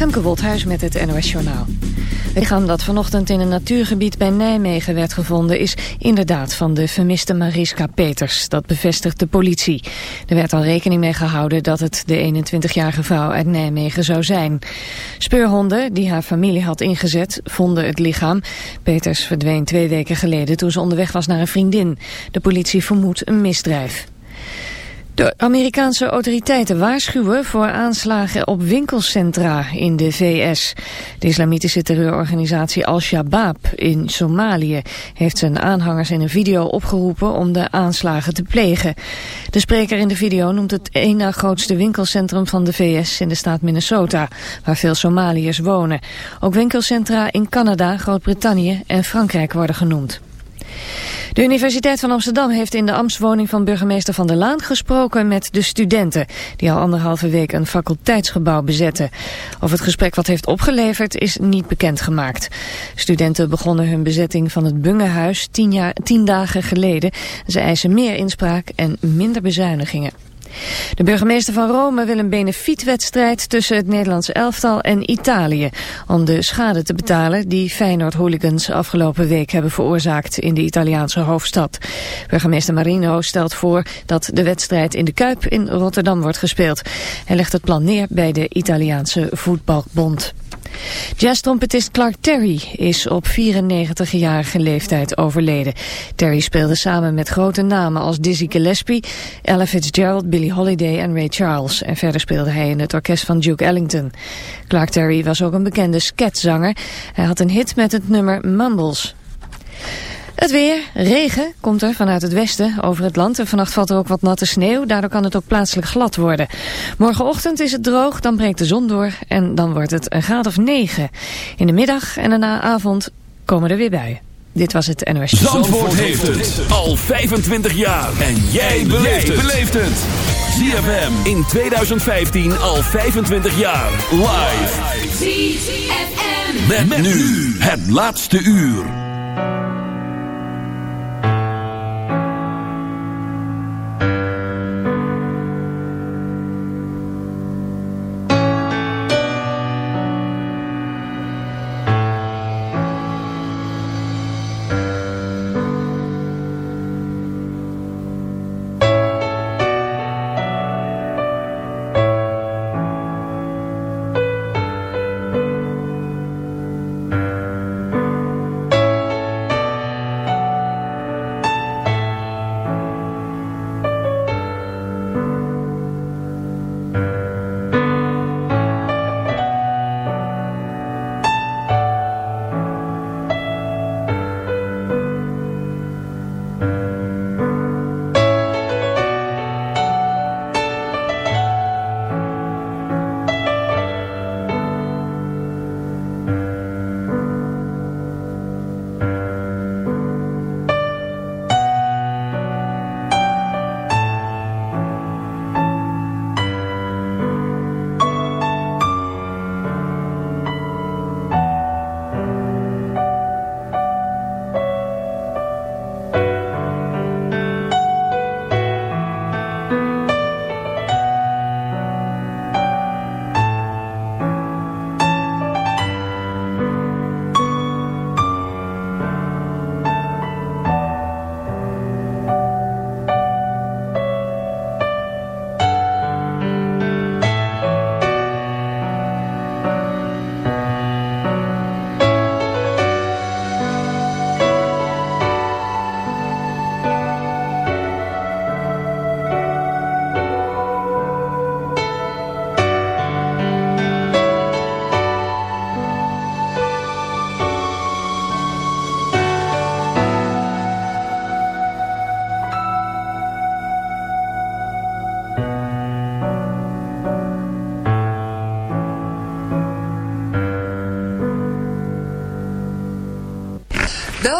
Femke Wolthuis met het NOS Journaal. Het lichaam dat vanochtend in een natuurgebied bij Nijmegen werd gevonden... is inderdaad van de vermiste Mariska Peters. Dat bevestigt de politie. Er werd al rekening mee gehouden dat het de 21-jarige vrouw uit Nijmegen zou zijn. Speurhonden, die haar familie had ingezet, vonden het lichaam. Peters verdween twee weken geleden toen ze onderweg was naar een vriendin. De politie vermoedt een misdrijf. De Amerikaanse autoriteiten waarschuwen voor aanslagen op winkelcentra in de VS. De islamitische terreurorganisatie Al-Shabaab in Somalië heeft zijn aanhangers in een video opgeroepen om de aanslagen te plegen. De spreker in de video noemt het één na grootste winkelcentrum van de VS in de staat Minnesota, waar veel Somaliërs wonen. Ook winkelcentra in Canada, Groot-Brittannië en Frankrijk worden genoemd. De Universiteit van Amsterdam heeft in de ambtswoning van burgemeester Van der Laan gesproken met de studenten, die al anderhalve week een faculteitsgebouw bezetten. Of het gesprek wat heeft opgeleverd is niet bekendgemaakt. Studenten begonnen hun bezetting van het Bungehuis tien, dagen geleden. Ze eisen meer inspraak en minder bezuinigingen. De burgemeester van Rome wil een benefietwedstrijd tussen het Nederlandse elftal en Italië. Om de schade te betalen die Feyenoord-hooligans afgelopen week hebben veroorzaakt in de Italiaanse hoofdstad. Burgemeester Marino stelt voor dat de wedstrijd in de Kuip in Rotterdam wordt gespeeld. Hij legt het plan neer bij de Italiaanse voetbalbond. Jazztrompetist Clark Terry is op 94-jarige leeftijd overleden. Terry speelde samen met grote namen als Dizzy Gillespie, Ella Fitzgerald, Billie Holiday en Ray Charles. En verder speelde hij in het orkest van Duke Ellington. Clark Terry was ook een bekende sketzanger. Hij had een hit met het nummer Mumbles. Het weer, regen, komt er vanuit het westen over het land. En vannacht valt er ook wat natte sneeuw, daardoor kan het ook plaatselijk glad worden. Morgenochtend is het droog, dan breekt de zon door en dan wordt het een graad of 9. In de middag en na avond komen er weer buien. Dit was het NOS. Zandvoort, Zandvoort heeft het al 25 jaar. En jij beleeft het. ZFM in 2015 al 25 jaar. Live. ZFM. met nu het laatste uur.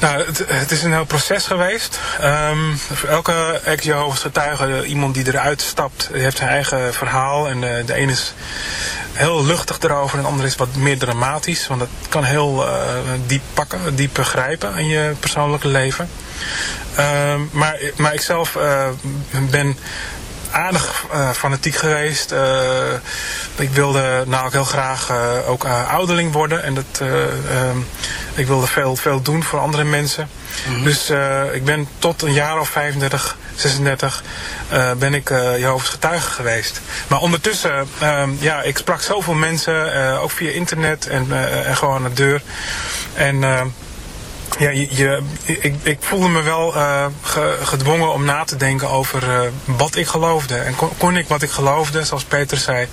Nou, het, is een heel proces geweest. Um, voor elke ex-Jehovah's getuige, iemand die eruit stapt, heeft zijn eigen verhaal. En de, de ene is heel luchtig erover en de andere is wat meer dramatisch. Want dat kan heel uh, diep pakken, diep begrijpen in je persoonlijke leven. Um, maar, maar ik zelf ben aardig fanatiek geweest. ik wilde nou ook heel graag ook ouderling worden. En dat, ehm, ik wilde veel, veel doen voor andere mensen. Mhm. Dus ik ben tot een jaar of 35, 36 ben ik Jehovah's getuige geweest. Maar ondertussen, ehm, ja, ik sprak zoveel mensen, ook via internet en, en gewoon aan de deur. En ja, je, ik, ik voelde me wel uh, gedwongen om na te denken over uh, wat ik geloofde. En kon, kon, ik wat ik geloofde, zoals Peter zei,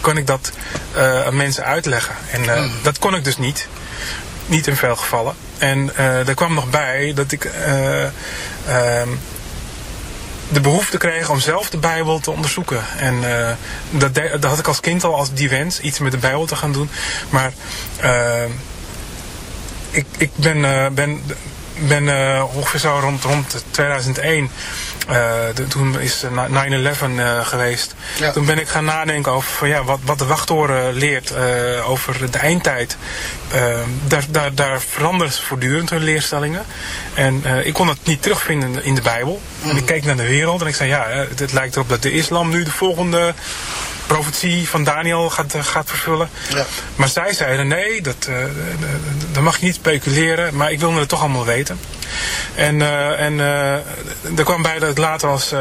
kon ik dat uh, aan mensen uitleggen. En mm. dat kon ik dus niet. Niet in veel gevallen. En er kwam nog bij dat ik ehm, de behoefte kreeg om zelf de Bijbel te onderzoeken. En dat, dat had ik als kind al als die wens, iets met de Bijbel te gaan doen. Maar ik, ik ben, uh, ben, ben uh, ongeveer zo rond, rond 2001 uh, de, toen is 9-11 uh, geweest. Ja. Toen ben ik gaan nadenken over van, ja, wat, wat de wachttoren leert over de eindtijd. daar, daar, daar veranderen ze voortdurend hun leerstellingen. En ik kon het niet terugvinden in de Bijbel. En ik keek naar de wereld en ik zei, ja, het lijkt erop dat de islam nu de volgende profetie van Daniel gaat, eh, gaat vervullen. Ja. Maar zij zeiden nee, dat, uh, dat mag je niet speculeren, maar ik wilde het toch allemaal weten. En, uh, en uh, er kwam bij dat ik later als,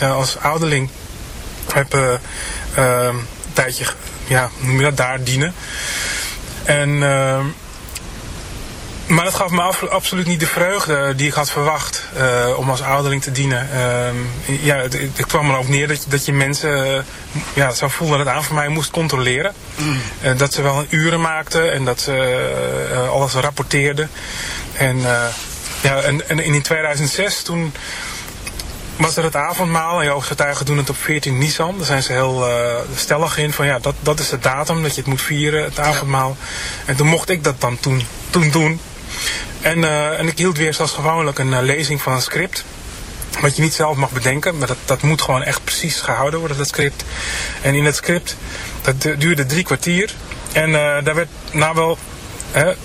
als ouderling heb een tijdje, ja, noem je dat, daar dienen. En maar dat gaf me absoluut niet de vreugde die ik had verwacht uh, om als ouderling te dienen. Uh, ja, het, het, kwam erop neer dat, dat je mensen uh, ja, zo voelde dat het aan voor mij moest controleren. Mm. dat ze wel uren maakten en dat ze alles rapporteerden. En, ja, en, en in 2006 toen was er het avondmaal en jouw getuigen doen het op 14 Nisan. Daar zijn ze heel stellig in van ja, dat, dat is de datum dat je het moet vieren, het avondmaal. En toen mocht ik dat dan toen, toen doen. En, uh, en ik hield weer zoals gewoonlijk een uh, lezing van een script. Wat je niet zelf mag bedenken, maar dat, dat moet gewoon echt precies gehouden worden, dat script. En in het script, dat duurde drie kwartier. En uh, daar werd nou wel,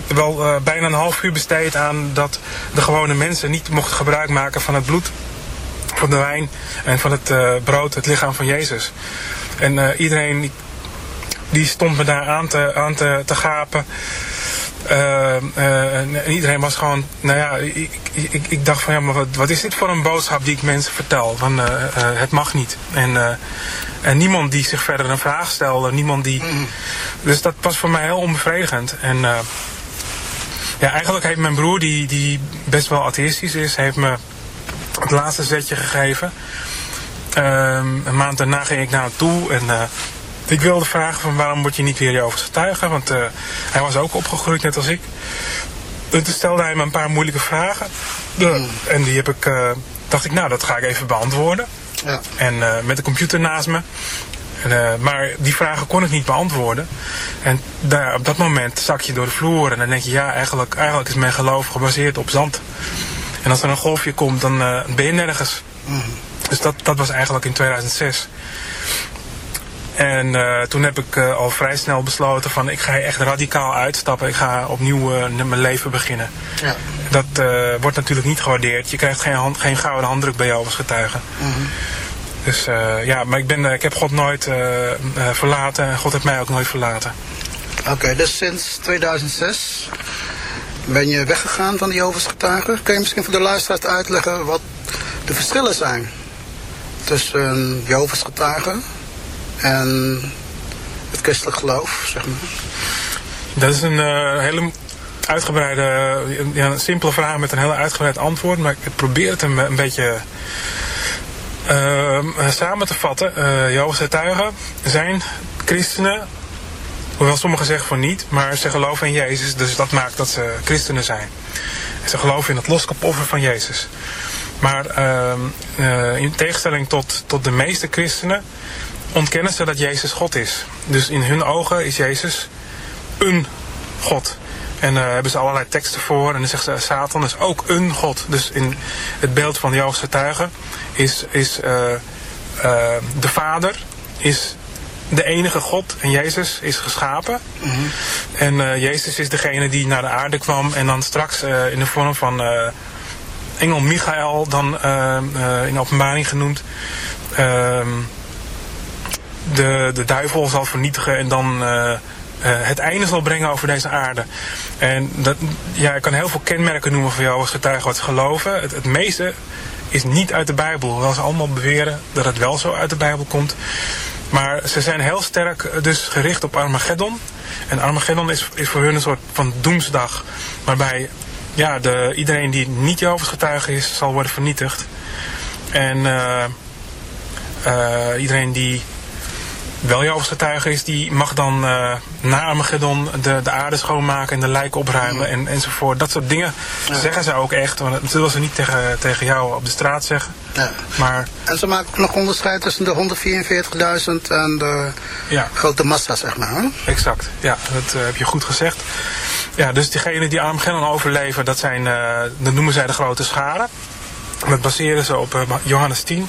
wel bijna een half uur besteed aan dat de gewone mensen niet mochten gebruik maken van het bloed, van de wijn en van het brood, het lichaam van Jezus. En iedereen die stond me daar aan te, aan te, te gapen. Uh, uh, en iedereen was gewoon, nou ja, ik, ik, ik dacht van ja, maar wat, wat, is dit voor een boodschap die ik mensen vertel? Van uh, het mag niet. En, en niemand die zich verder een vraag stelde, niemand die. Mm. Dus dat was voor mij heel onbevredigend. En ja, eigenlijk heeft mijn broer, die, die best wel atheïstisch is, heeft me het laatste zetje gegeven. Ehm, een maand daarna ging ik naar hem toe en ik wilde vragen van waarom word je niet weer Jehovah's getuige? Want uh, hij was ook opgegroeid net als ik. En toen stelde hij me een paar moeilijke vragen. Hmm. En die heb ik, uh, dacht ik, nou dat ga ik even beantwoorden. Ja. En uh, met de computer naast me. En, maar die vragen kon ik niet beantwoorden. En daar, op dat moment zak je door de vloer. En dan denk je, ja, eigenlijk, eigenlijk is mijn geloof gebaseerd op zand. En als er een golfje komt, dan ben je nergens. Mm. Dus dat, dat was eigenlijk in 2006. En uh, toen heb ik uh, al vrij snel besloten van ik ga echt radicaal uitstappen. Ik ga opnieuw uh, mijn leven beginnen. Ja. Dat wordt natuurlijk niet gewaardeerd. Je krijgt geen, hand, geen gouden handdruk bij jou als getuige. Mm -hmm. Dus ja, maar ik, ben, ik heb God nooit verlaten en God heeft mij ook nooit verlaten. Oké, dus sinds 2006 ben je weggegaan van Jehovah's getuigen. Kun je misschien voor de luisteraars uitleggen wat de verschillen zijn tussen Jehovah's getuige en het christelijk geloof, zeg maar? Dat is een uh, hele uitgebreide, ja, een simpele vraag met een heel uitgebreid antwoord. Maar ik probeer het een, beetje uh, samen te vatten. Uh, Jehovah's getuigen zijn christenen, hoewel sommigen zeggen van niet, maar ze geloven in Jezus. Dus dat maakt dat ze christenen zijn. ze geloven in het loskapoffer van Jezus. Maar uh, in tegenstelling tot, tot de meeste christenen ontkennen ze dat Jezus God is. Dus in hun ogen is Jezus een God. En daar uh, hebben ze allerlei teksten voor. En dan zeggen ze, Satan is ook een God. Dus in het beeld van de Joodse getuigen is, is uh, uh, de Vader is de enige God. En Jezus is geschapen. Mm -hmm. En Jezus is degene die naar de aarde kwam. En dan straks in de vorm van engel Michael, dan in openbaring genoemd ehm, de, de duivel zal vernietigen en dan uh, het einde zal brengen over deze aarde. En dat, ja, ik kan heel veel kenmerken noemen voor jou als getuige wat ze geloven. Het, het meeste is niet uit de Bijbel. Hoewel ze allemaal beweren dat het wel zo uit de Bijbel komt. Maar ze zijn heel sterk dus gericht op Armageddon. En Armageddon is, is voor hun een soort van doemsdag. Waarbij ja, de, iedereen die niet Jehovah's getuige is, zal worden vernietigd. En iedereen die wel Jehovah's getuige is, die mag dan uh, na Armageddon de, de aarde schoonmaken en de lijken opruimen en, enzovoort. Dat soort dingen zeggen ze ook echt. Want dat zullen ze niet tegen, tegen jou op de straat zeggen. Ja. Maar, en ze maken nog onderscheid tussen de 144.000 en de ja. grote massa, zeg maar. Hè? Exact, ja, dat uh, heb je goed gezegd. Ja, dus diegenen die Armageddon overleven, dat, zijn, uh, dat noemen zij de grote scharen. Dat baseren ze op Johannes 10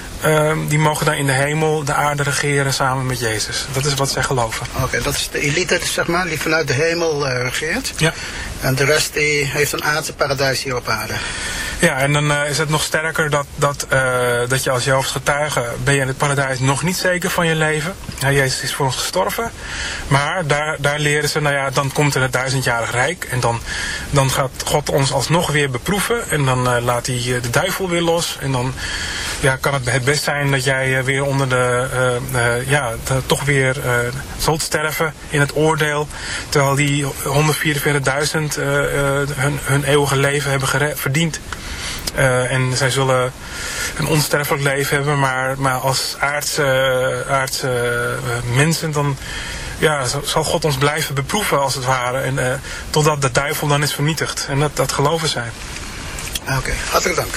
Ehm, die mogen dan in de hemel de aarde regeren samen met Jezus. Dat is wat zij geloven. Oké, dat is de elite, zeg maar, die vanuit de hemel uh, regeert. Ja. En de rest die heeft een aardse paradijs hier op aarde. Ja, en dan uh, is het nog sterker dat, dat, uh, dat je als Jehovah's getuige ben je in het paradijs nog niet zeker van je leven. Ja, Jezus is voor ons gestorven. Maar daar, daar leren ze, nou ja, dan komt er het duizendjarig rijk. En dan, dan gaat God ons alsnog weer beproeven. En dan laat hij de duivel weer los. En dan ja, kan het het best zijn dat jij weer onder de, ja, de, toch weer zult sterven in het oordeel. Terwijl die 144.000 hun, hun eeuwige leven hebben verdiend. Uh, en zij zullen een onsterfelijk leven hebben, maar, maar als aardse, aardse mensen dan ja, zal God ons blijven beproeven als het ware. En, totdat de duivel dan is vernietigd. En dat, dat geloven zij. Oké, okay, hartelijk dank.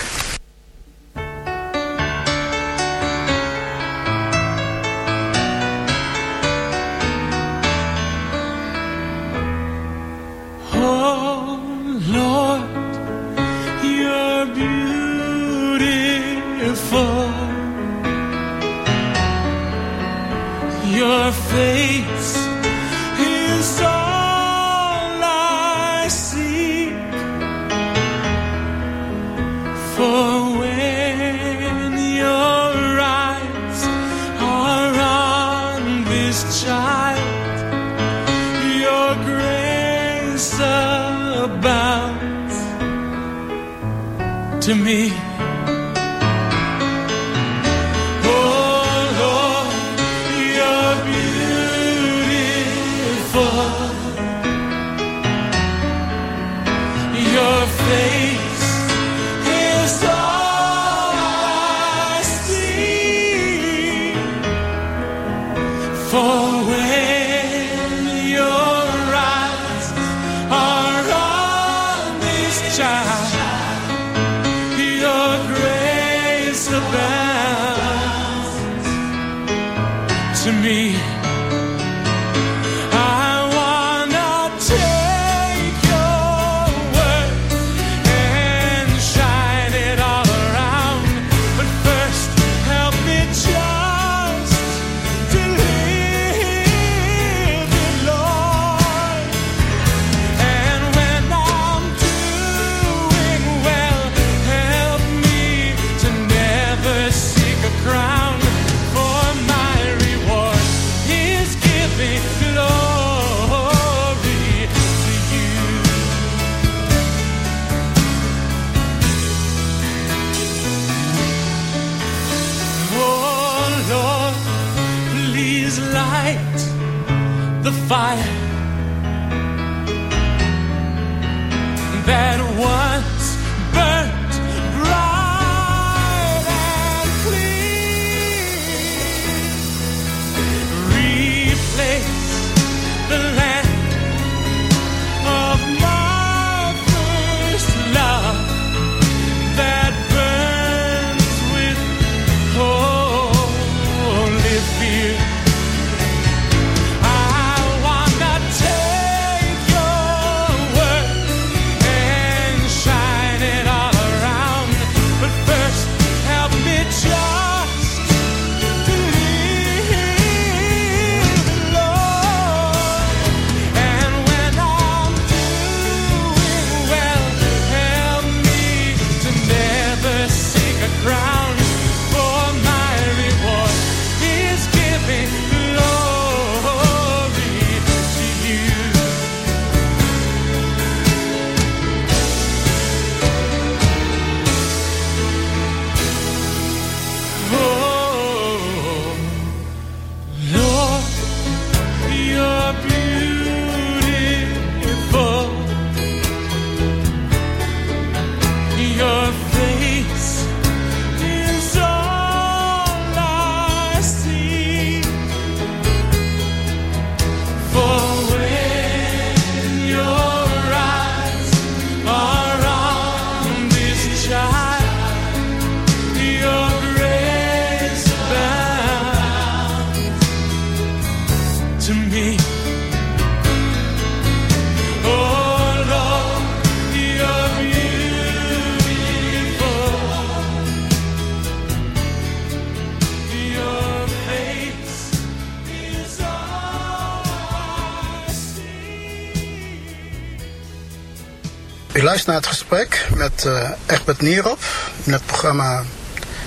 Luistert naar het gesprek met uh, Egbert Nierop in het programma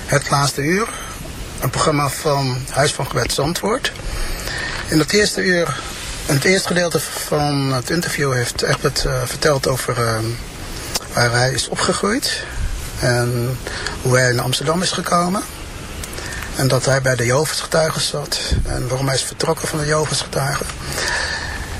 Het Laatste Uur. Een programma van Huis van Gewet Zandvoort. In het eerste uur, in het eerste gedeelte van het interview heeft Egbert uh, verteld over uh, waar hij is opgegroeid. En hoe hij in Amsterdam is gekomen. En dat hij bij de Jovens getuigen zat. En waarom hij is vertrokken van de Jovens getuigen.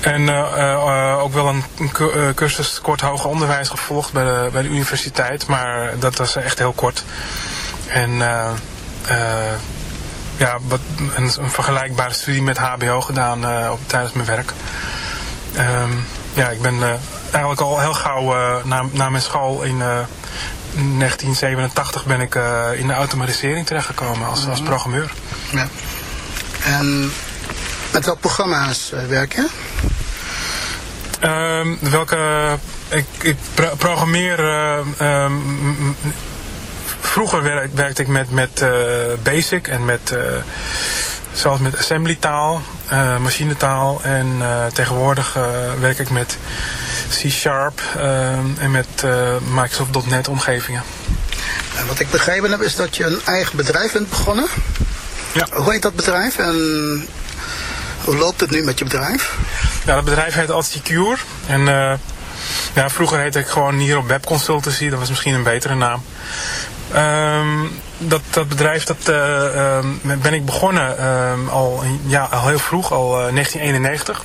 En uh, uh, ook wel een, een cursus kort hoger onderwijs gevolgd bij de, bij de universiteit. Maar dat was echt heel kort. En ja, wat, een, een, vergelijkbare studie met HBO gedaan op, tijdens mijn werk. Um, ja, ik ben eigenlijk al heel gauw na, na mijn school in 1987 ben ik in de automatisering terechtgekomen als, als mhm. programmeur. Ja. En met welke programma's werk je? Um, welke... Ik, ik programmeer... Uh, um, vroeger werk, werkte ik met, met uh, Basic en met... Zoals met assembly taal, uh, machinetaal. En tegenwoordig werk ik met C-Sharp en met Microsoft.NET omgevingen. En wat ik begrepen heb is dat je een eigen bedrijf bent begonnen. Ja. Hoe heet dat bedrijf en hoe loopt het nu met je bedrijf? Ja, dat bedrijf heet Altsecure. En uh, ja, vroeger heette ik gewoon hier op Web Consultancy. Dat was misschien een betere naam. Um, dat, dat bedrijf dat, uh, um, ben ik begonnen um, al, ja, al heel vroeg, al uh, 1991.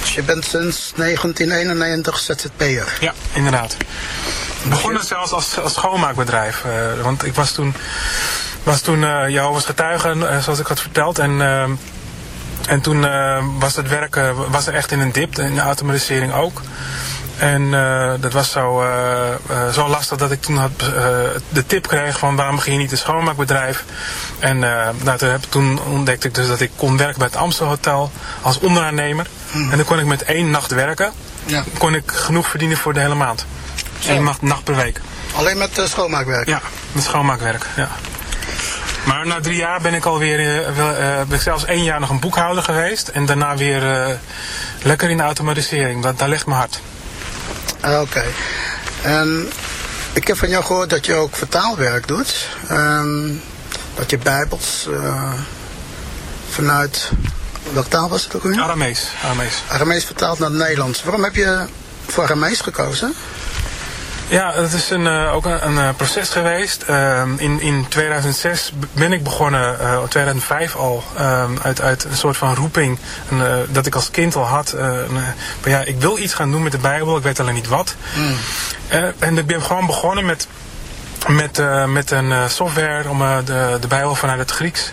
Dus je bent sinds 1991 ZZP'er? Ja, inderdaad. Begonnen zelfs als, als schoonmaakbedrijf. Uh, want ik was toen, was toen Jehovah's getuige, uh, zoals ik had verteld. En, en toen was het werk was er echt in een dip, in de automatisering ook. En uh, dat was zo, uh, uh, zo lastig dat ik toen had, de tip kreeg van waarom begin je niet een schoonmaakbedrijf. En nou, toen, heb, toen ontdekte ik dus dat ik kon werken bij het Amstel Hotel als onderaannemer. Hmm. En dan kon ik met één nacht werken. Ja. kon ik genoeg verdienen voor de hele maand. Eén nacht, nacht per week. Alleen met schoonmaakwerk? Ja, met schoonmaakwerk, ja. Maar na drie jaar ben ik alweer, uh, ben ik zelfs één jaar nog een boekhouder geweest. En daarna weer lekker in de automatisering. Dat, daar ligt mijn hart. Ah, oké. En ik heb van jou gehoord dat je ook vertaalwerk doet. Um, dat je bijbels uh, vanuit... Welke taal was het ook weer? Aramees. Aramees. Aramees vertaald naar het Nederlands. Waarom heb je voor Aramees gekozen? Ja, het is een, uh, ook een, een, eh, proces geweest. Uh, in, in 2006 ben ik begonnen, uh, 2005 al, ehm, uit, uit een soort van roeping een, dat ik als kind al had. maar ja, ik wil iets gaan doen met de Bijbel, ik weet alleen niet wat. Mm. en ik ben gewoon begonnen met, met, met een software om de, de Bijbel vanuit het Grieks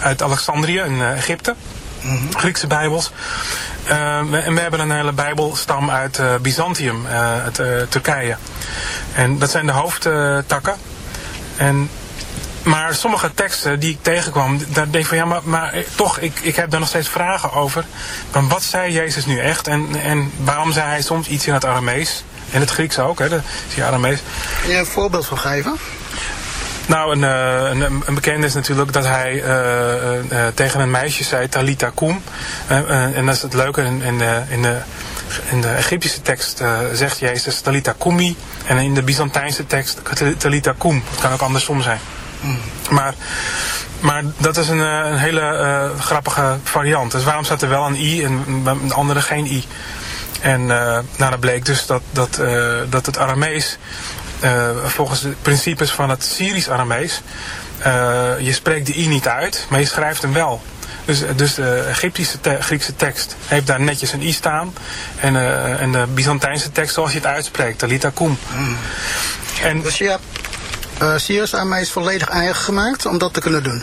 uit Alexandrië in uh, Egypte. Mm Griekse Bijbels. Uh, en we hebben een hele Bijbelstam uit Byzantium, uit Turkije. En dat zijn de hoofdtakken. En maar sommige teksten die ik tegenkwam, daar denk ik van ja, maar, maar eh, toch, ik, ik heb daar nog steeds vragen over. Van wat zei Jezus nu echt? En, en waarom zei hij soms iets in het Aramees? En het Grieks ook, hè? Dat is Aramees. Kun je een voorbeeld van geven? Nou, een, uh, een, een, bekende is natuurlijk dat hij uh, uh, tegen een meisje zei, Talita kum. en dat is het leuke, in, in, de, in, de, in de Egyptische tekst zegt Jezus Talita kumi. En in de Byzantijnse tekst Talita kum. Het kan ook andersom zijn. Maar, maar dat is een, eh, een hele uh, grappige variant. Dus waarom staat er wel een i en de andere geen i? En uh, nou, dat bleek dus dat, dat, uh, dat het Aramees, volgens de principes van het Syrisch-Aramees, je spreekt de i niet uit, maar je schrijft hem wel. Dus, dus de Egyptische te Griekse tekst heeft daar netjes een i staan. En, en de Byzantijnse tekst zoals je het uitspreekt, de lita kum. Mm. En, dus je hebt uh, Sirius aan mij is volledig eigen gemaakt om dat te kunnen doen.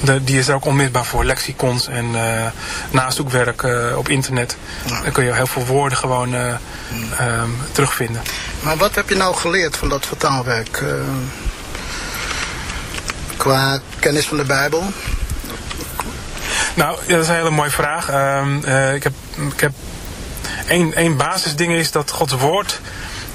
De, die is er ook onmisbaar voor. Lexicons en uh, nazoekwerk uh, op internet. Ja. Dan kun je heel veel woorden gewoon uh, um, terugvinden. Maar wat heb je nou geleerd van dat vertaalwerk? qua kennis van de Bijbel? Nou, dat is een hele mooie vraag. Um, ik heb, ik heb één, één basisding is dat Gods woord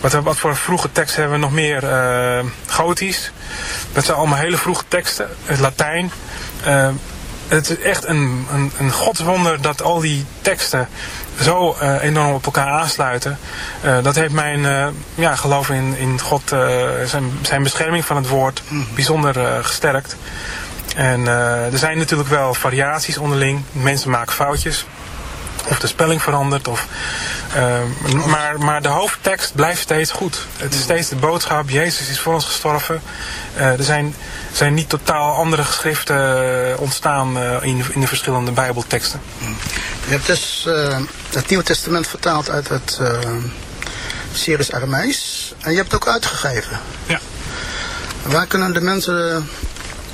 wat, wat voor vroege teksten hebben we nog meer? Uh, Gotisch. Dat zijn allemaal hele vroege teksten. Het Latijn. Uh, het is echt een, een, een godswonder dat al die teksten zo uh, enorm op elkaar aansluiten. Uh, dat heeft mijn uh, ja, geloof in, in God, zijn, zijn bescherming van het woord, mhm. bijzonder gesterkt. En er zijn natuurlijk wel variaties onderling. Mensen maken foutjes of de spelling verandert. Of, uh, maar, maar de hoofdtekst blijft steeds goed. Het is steeds de boodschap, Jezus is voor ons gestorven. Uh, er zijn, zijn niet totaal andere geschriften eh, ontstaan uh, in, in de verschillende bijbelteksten. Je hebt dus het Nieuwe Testament vertaald uit het Syrisch Aramees. En je hebt het ook uitgegeven. Ja. Waar kunnen de mensen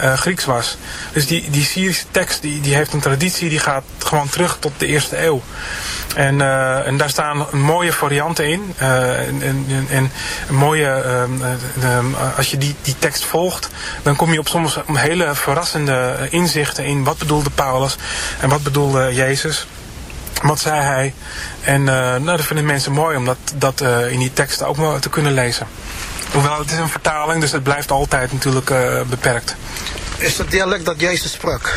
uh, Grieks was. Dus die, die Syrische tekst die, die heeft een traditie die gaat gewoon terug tot de eerste eeuw. En, uh, en daar staan mooie varianten in. Uh, en, en, en mooie, uh, als je die, die tekst volgt, dan kom je op soms hele verrassende inzichten in wat bedoelde Paulus en wat bedoelde Jezus. Wat zei hij? En nou, dat vinden mensen mooi om dat, dat in die teksten ook te kunnen lezen. Hoewel het is een vertaling, dus het blijft altijd natuurlijk uh, beperkt. Is het dialect dat Jezus sprak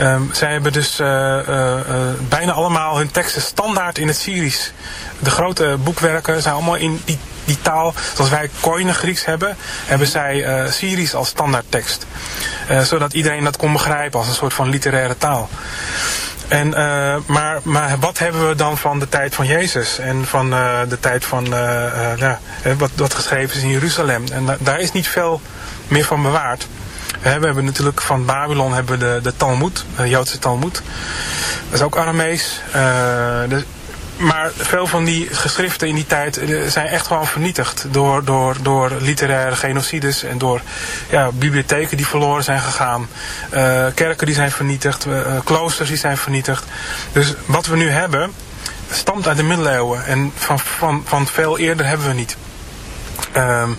Um, zij hebben dus uh, uh, bijna allemaal hun teksten standaard in het Syrisch. De grote boekwerken zijn allemaal in die, die taal. Zoals wij Koine Grieks hebben, hebben zij Syrisch als standaardtekst. zodat iedereen dat kon begrijpen als een soort van literaire taal. En, uh, maar, maar wat hebben we dan van de tijd van Jezus en van uh, de tijd van uh, ja, wat, geschreven is in Jeruzalem? En da daar is niet veel meer van bewaard. We hebben natuurlijk van Babylon hebben we de, de Talmud, de Joodse Talmud. Dat is ook Aramees. Uh, maar veel van die geschriften in die tijd zijn echt gewoon vernietigd door, door, door literaire genocides en door ja, bibliotheken die verloren zijn gegaan, uh, kerken die zijn vernietigd, kloosters die zijn vernietigd. Dus wat we nu hebben stamt uit de middeleeuwen en van, van, van veel eerder hebben we niet. Um,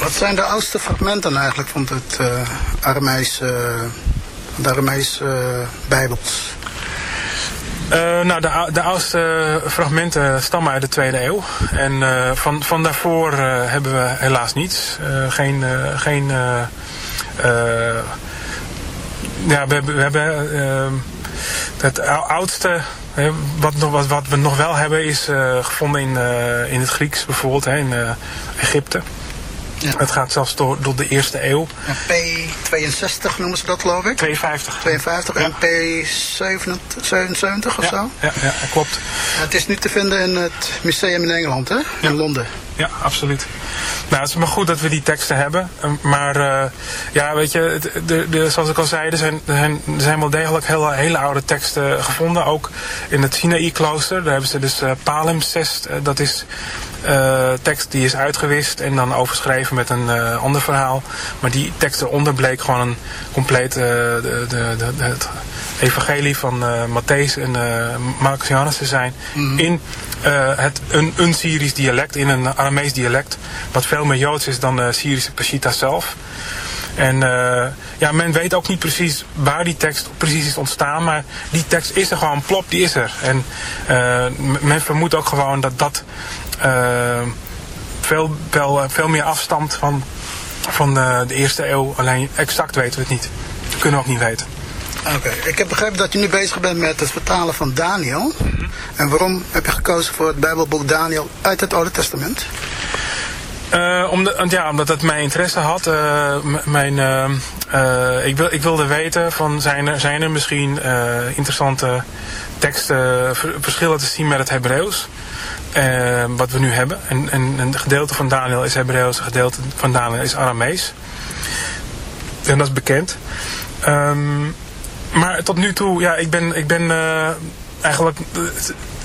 Wat zijn de oudste fragmenten eigenlijk van het uh, de Aramees uh, Bijbels? Uh, nou, de, de oudste fragmenten stammen uit de tweede eeuw. En van, van daarvoor hebben we helaas niets. geen. geen ja, we, we hebben. het oudste wat, wat, wat, we nog wel hebben is gevonden in, in het Grieks bijvoorbeeld, hè, in Egypte. Ja. Het gaat zelfs door, door de eerste eeuw. En P62 noemen ze dat geloof ik? 52. 52 ja. en P77 of ja. zo? Ja, ja, klopt. Het is nu te vinden in het museum in Engeland, hè? In. Londen. Ja, absoluut. Nou, het is maar goed dat we die teksten hebben. Maar uh, ja, weet je, de, de, zoals ik al zei, er zijn, er zijn, er zijn wel degelijk hele, hele oude teksten gevonden. Ook in het Sinaï-klooster. Daar hebben ze dus uh, palimpsest. Uh, dat is uh, tekst die is uitgewist en dan overschreven met een uh, ander verhaal. Maar die tekst eronder bleek gewoon een compleet uh, de, de, de, het evangelie van Matthäus en Marcus Johannes te zijn. Mm -hmm. In het, een, een Syrisch dialect, in een Aramees dialect. Wat veel meer Joods is dan de Syrische Peshitta zelf. En uh, ja, men weet ook niet precies waar die tekst precies is ontstaan, maar die tekst is er gewoon, plop, die is er. En uh, men vermoedt ook gewoon dat dat uh, veel, veel, veel meer afstamt van, van de, de eerste eeuw. Alleen exact weten we het niet. Dat kunnen we ook niet weten. Oké, okay. ik heb begrepen dat je nu bezig bent met het vertalen van Daniel. Mm -hmm. En waarom heb je gekozen voor het Bijbelboek Daniel uit het Oude Testament? Uh, omdat, ja, omdat het mijn interesse had. Uh, mijn, uh, ik, wil, ik wilde weten van zijn er, zijn er misschien interessante teksten, verschillen te zien met het Hebreeuws. Wat we nu hebben. En, en een gedeelte van Daniel is Hebreeuws, een gedeelte van Daniel is Aramees. En dat is bekend. Um, maar tot nu toe, ja, ik ben, ik ben eigenlijk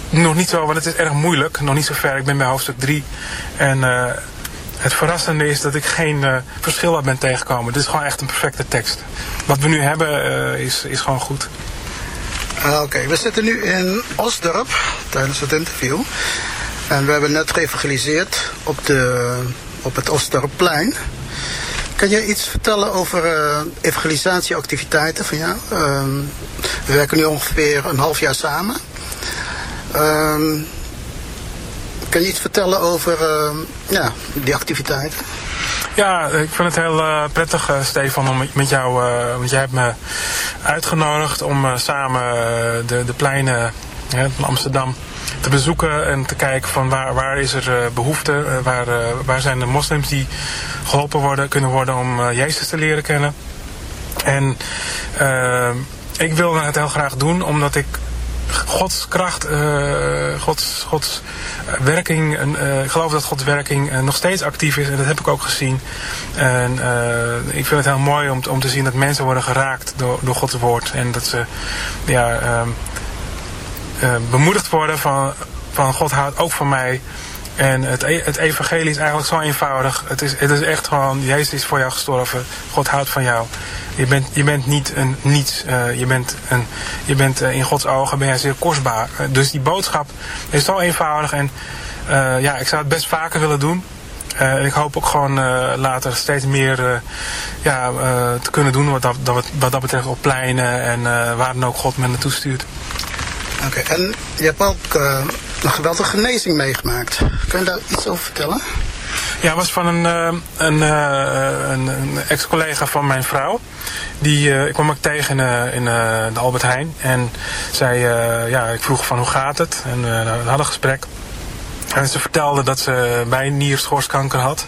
nog niet zo, want het is erg moeilijk. Nog niet zo ver. Ik ben bij hoofdstuk 3. En het verrassende is dat ik geen verschil ben tegengekomen. Dit is gewoon echt een perfecte tekst. Wat we nu hebben is, is gewoon goed. Uh, Oké, we zitten nu in Osdorp tijdens het interview. En we hebben net geëvangeliseerd op, de, op het Osdorpplein. Kan jij iets vertellen over uh, evangelisatieactiviteiten van jou? Uh, we werken nu ongeveer een half jaar samen. Uh, kan je iets vertellen over uh, ja, die activiteiten? Ja, ik vind het heel uh, prettig, uh, Stefan, om met jou, uh, want jij hebt me uitgenodigd om samen de, de pleinen van Amsterdam te bezoeken en te kijken van waar, waar is er behoefte, waar, waar zijn de moslims die geholpen worden, kunnen worden om Jezus te leren kennen. En ik wilde het heel graag doen omdat ik Gods kracht, Gods, Gods werking, ik geloof dat Gods werking nog steeds actief is en dat heb ik ook gezien. En ik vind het heel mooi om, om te zien dat mensen worden geraakt door, door Gods woord en dat ze ja, ehm, bemoedigd worden van, van God houdt ook van mij. En het, e-, het evangelie is eigenlijk zo eenvoudig. Het is, het is echt gewoon, Jezus is voor jou gestorven. God houdt van jou. Je bent, je bent niet een niets. Uh, je bent, een, je bent uh, in Gods ogen ben jij zeer kostbaar. Uh, dus die boodschap is zo eenvoudig. En ja, ik zou het best vaker willen doen. en ik hoop ook gewoon later steeds meer ja, te kunnen doen wat dat, wat dat betreft op pleinen en waar dan ook God me naartoe stuurt. Oké, en je hebt ook een geweldige genezing meegemaakt. Kun je daar iets over vertellen? Ja, was van een, uh, een, uh, een, een ex-collega van mijn vrouw. Die, ik kwam ook tegen in, de Albert Heijn. En zij, ja, ik vroeg van hoe gaat het? En we hadden een gesprek. En ze vertelde dat ze bij nierschoorskanker had.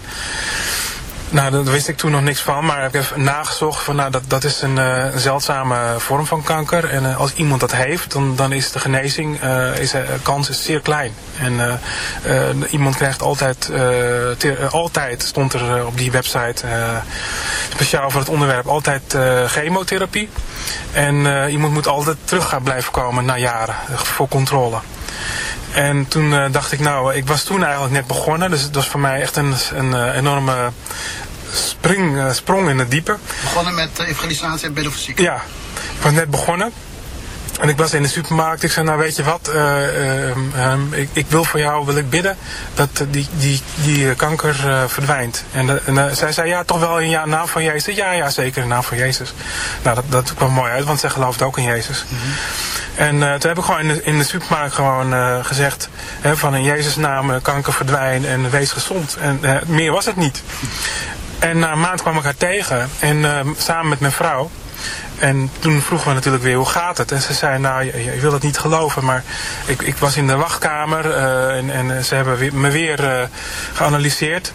Nou, daar wist ik toen nog niks van, maar ik heb nagezocht van nou, dat, dat is een, uh, zeldzame vorm van kanker. En uh, als iemand dat heeft, dan, dan is de genezing, uh, is, kans is zeer klein. En iemand krijgt altijd, altijd stond er op die website, speciaal voor het onderwerp, altijd chemotherapie. En iemand moet altijd terug gaan blijven komen na jaren voor controle. En toen dacht ik, nou, ik was toen eigenlijk net begonnen. Dus het was voor mij echt een, een enorme spring, uh, sprong in het diepe. Begonnen met evangelisatie en bidden voor zieken? Ja, ik was net begonnen. En ik was in de supermarkt. Ik zei, nou weet je wat, um, ik, ik, wil voor jou wil ik bidden dat die, die, die kanker verdwijnt. En, en zij zei, ja toch wel in ja, naam van Jezus? Ja, ja zeker in naam van Jezus. Nou dat, dat kwam mooi uit, want zij geloofde ook in Jezus. Mm -hmm. En uh, toen heb ik gewoon in de, in de supermarkt gewoon uh, gezegd... Hè, van in Jezus naam kanker verdwijnen en wees gezond. En meer was het niet. En na een maand kwam ik haar tegen. En samen met mijn vrouw. En toen vroegen we natuurlijk weer hoe gaat het. En ze zei, nou je, je wil het niet geloven. Maar ik, ik was in de wachtkamer. en, en ze hebben me weer geanalyseerd.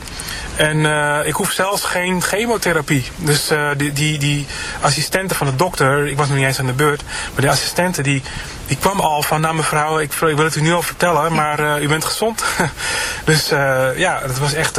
En uh, ik hoef zelfs geen chemotherapie. Dus die, die, die assistenten van de dokter, ik was nog niet eens aan de beurt, maar die assistenten die, die kwam al van, nou mevrouw, ik, ik wil het u nu al vertellen, maar u bent gezond. dus ja, dat was echt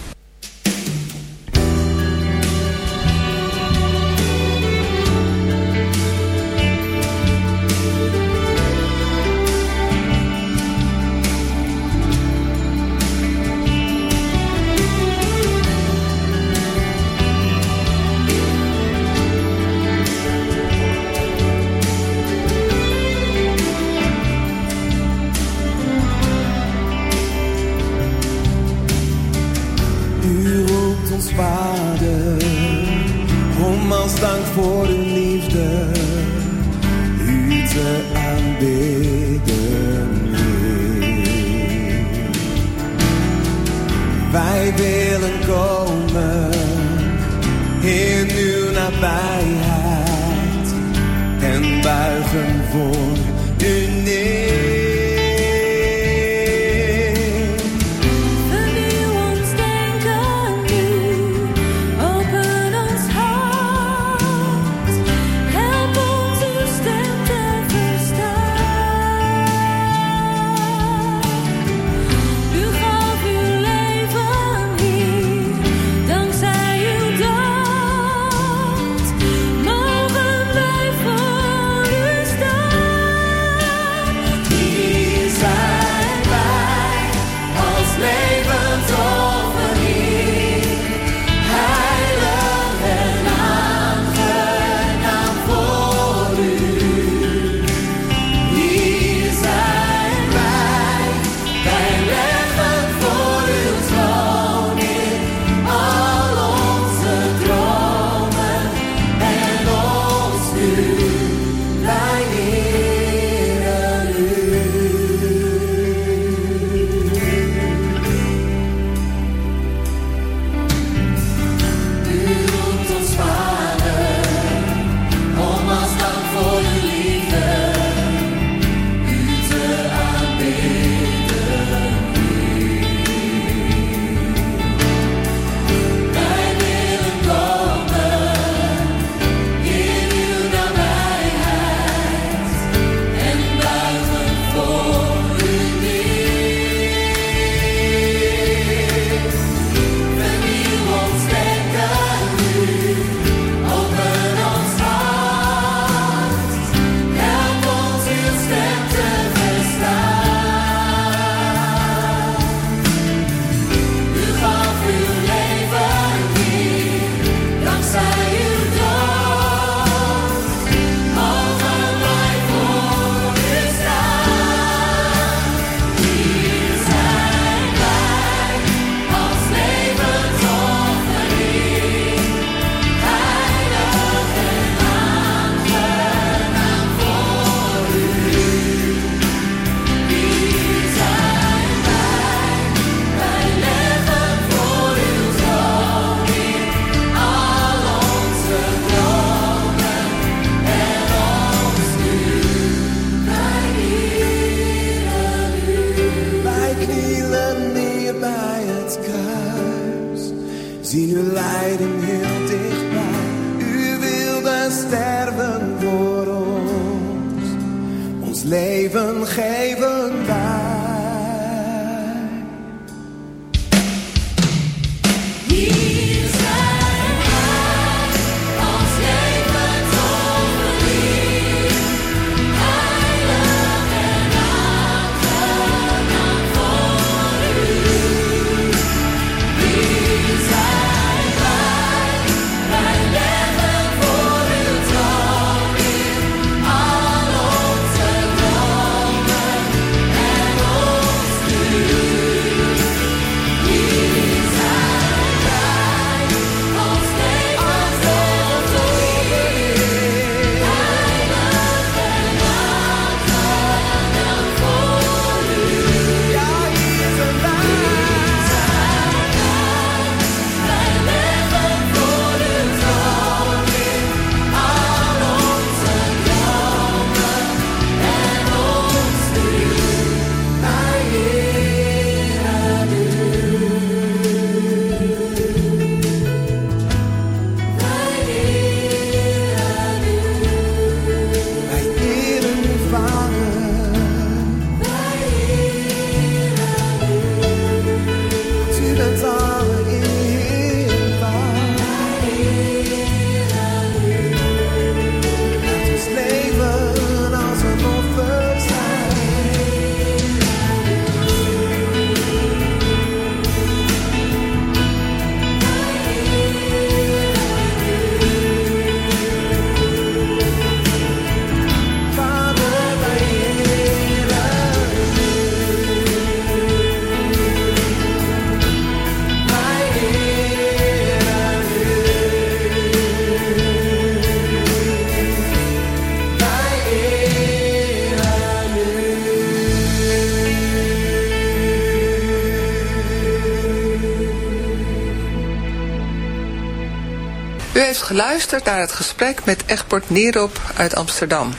Geluisterd naar het gesprek met Egbert Nierop uit Amsterdam.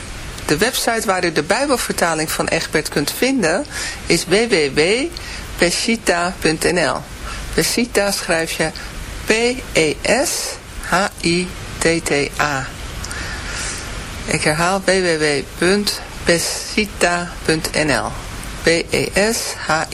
De website waar u de Bijbelvertaling van Egbert kunt vinden is www.pesita.nl. Pesita schrijf je P-E-S-H-I-T-T-A. Ik herhaal www.pesita.nl. P-E-S-H-I-T-T-A.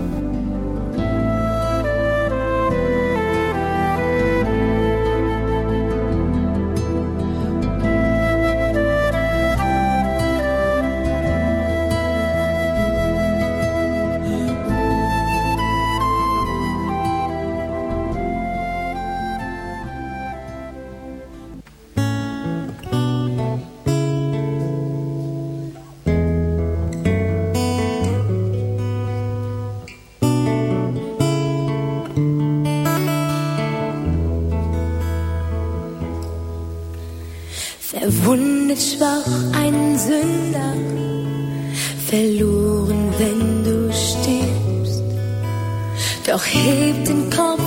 Verwundet schwach ein Sünder, verloren, wenn du stirbst. Doch heb den Kopf,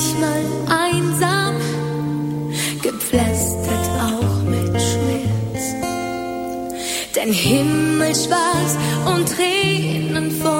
manchmal einsam, gepflastert auch mit Schmerz. Denn himmelschwarz und Tränen vor.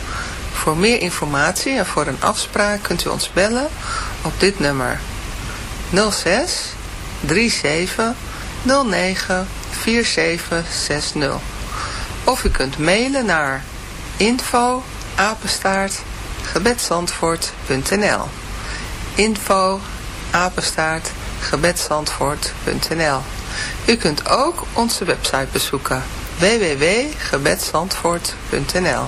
Voor meer informatie en voor een afspraak kunt u ons bellen op dit nummer. 06 37 09 4760. Of u kunt mailen naar info apenstaart gebedsandvoort.nl info apenstaart gebedsandvoort.nl U kunt ook onze website bezoeken www.gebedsandvoort.nl